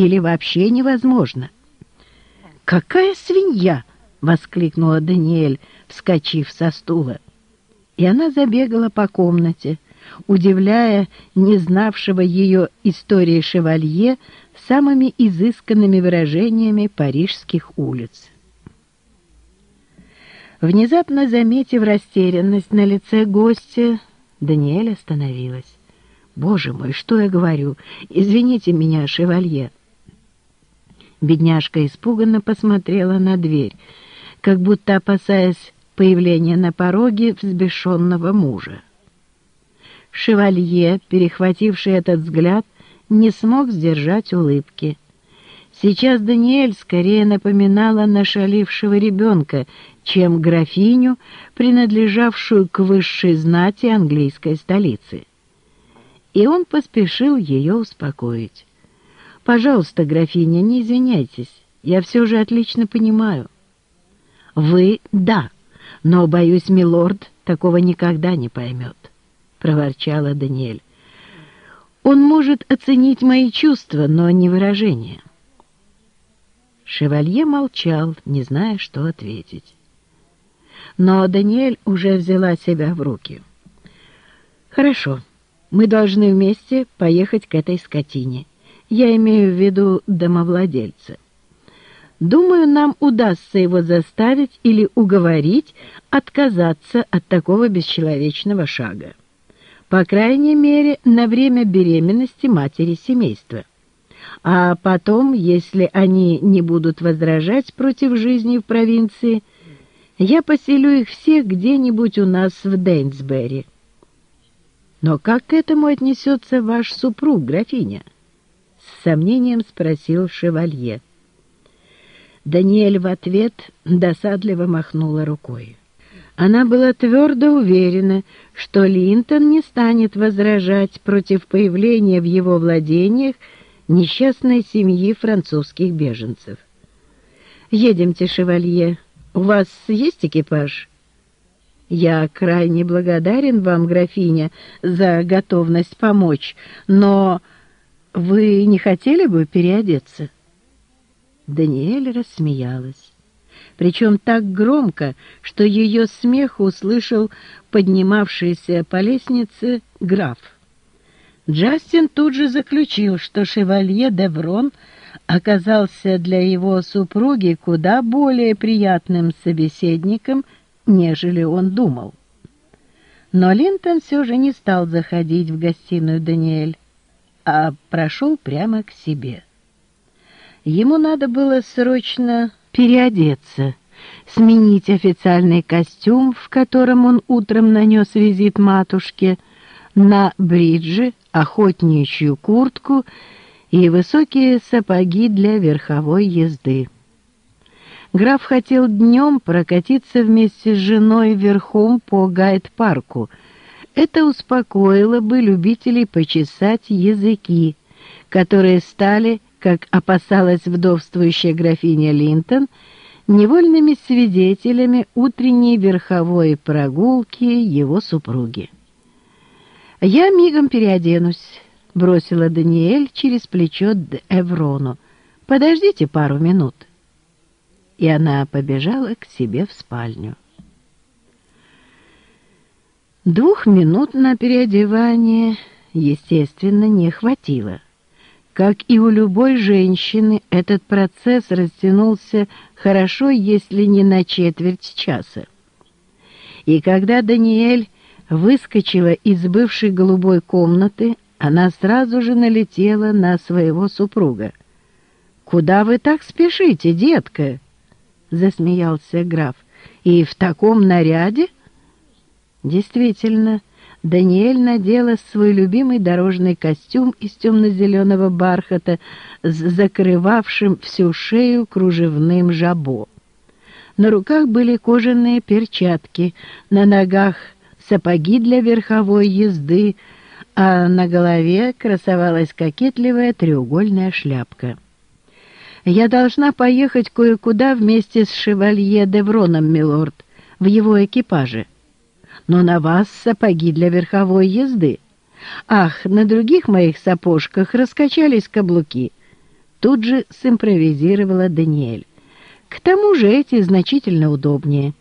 или вообще невозможно. «Какая свинья!» — воскликнула Даниэль, вскочив со стула. И она забегала по комнате, удивляя не знавшего ее истории шевалье самыми изысканными выражениями парижских улиц. Внезапно заметив растерянность на лице гостя, Даниэль остановилась. «Боже мой, что я говорю? Извините меня, шевалье!» Бедняжка испуганно посмотрела на дверь, как будто опасаясь появления на пороге взбешенного мужа. Шевалье, перехвативший этот взгляд, не смог сдержать улыбки. Сейчас Даниэль скорее напоминала нашалившего ребенка, чем графиню, принадлежавшую к высшей знати английской столицы. И он поспешил ее успокоить. «Пожалуйста, графиня, не извиняйтесь, я все же отлично понимаю». «Вы — да, но, боюсь, милорд такого никогда не поймет», — проворчала Даниэль. «Он может оценить мои чувства, но не выражение». Шевалье молчал, не зная, что ответить. Но Даниэль уже взяла себя в руки. «Хорошо, мы должны вместе поехать к этой скотине. Я имею в виду домовладельца. Думаю, нам удастся его заставить или уговорить отказаться от такого бесчеловечного шага. По крайней мере, на время беременности матери семейства. А потом, если они не будут возражать против жизни в провинции, я поселю их всех где-нибудь у нас в Дейнсбери. Но как к этому отнесется ваш супруг, графиня? С сомнением спросил шевалье. Даниэль в ответ досадливо махнула рукой. Она была твердо уверена, что Линтон не станет возражать против появления в его владениях несчастной семьи французских беженцев. «Едемте, шевалье. У вас есть экипаж?» «Я крайне благодарен вам, графиня, за готовность помочь, но вы не хотели бы переодеться?» Даниэль рассмеялась, причем так громко, что ее смех услышал поднимавшийся по лестнице граф. Джастин тут же заключил, что шевалье Деврон оказался для его супруги куда более приятным собеседником, нежели он думал. Но Линтон все же не стал заходить в гостиную Даниэль, а прошел прямо к себе. Ему надо было срочно переодеться, сменить официальный костюм, в котором он утром нанес визит матушке, на бриджи, охотничью куртку и высокие сапоги для верховой езды. Граф хотел днем прокатиться вместе с женой верхом по гайд-парку. Это успокоило бы любителей почесать языки, которые стали, как опасалась вдовствующая графиня Линтон, невольными свидетелями утренней верховой прогулки его супруги. «Я мигом переоденусь», — бросила Даниэль через плечо Эврону. «Подождите пару минут». И она побежала к себе в спальню. Двух минут на переодевание, естественно, не хватило. Как и у любой женщины, этот процесс растянулся хорошо, если не на четверть часа. И когда Даниэль выскочила из бывшей голубой комнаты, она сразу же налетела на своего супруга. «Куда вы так спешите, детка?» — засмеялся граф. «И в таком наряде?» Действительно, Даниэль надела свой любимый дорожный костюм из темно-зеленого бархата с закрывавшим всю шею кружевным жабо. На руках были кожаные перчатки, на ногах сапоги для верховой езды, а на голове красовалась кокетливая треугольная шляпка. «Я должна поехать кое-куда вместе с шевалье Девроном, милорд, в его экипаже. Но на вас сапоги для верховой езды. Ах, на других моих сапожках раскачались каблуки. Тут же симпровизировала Даниэль. К тому же эти значительно удобнее.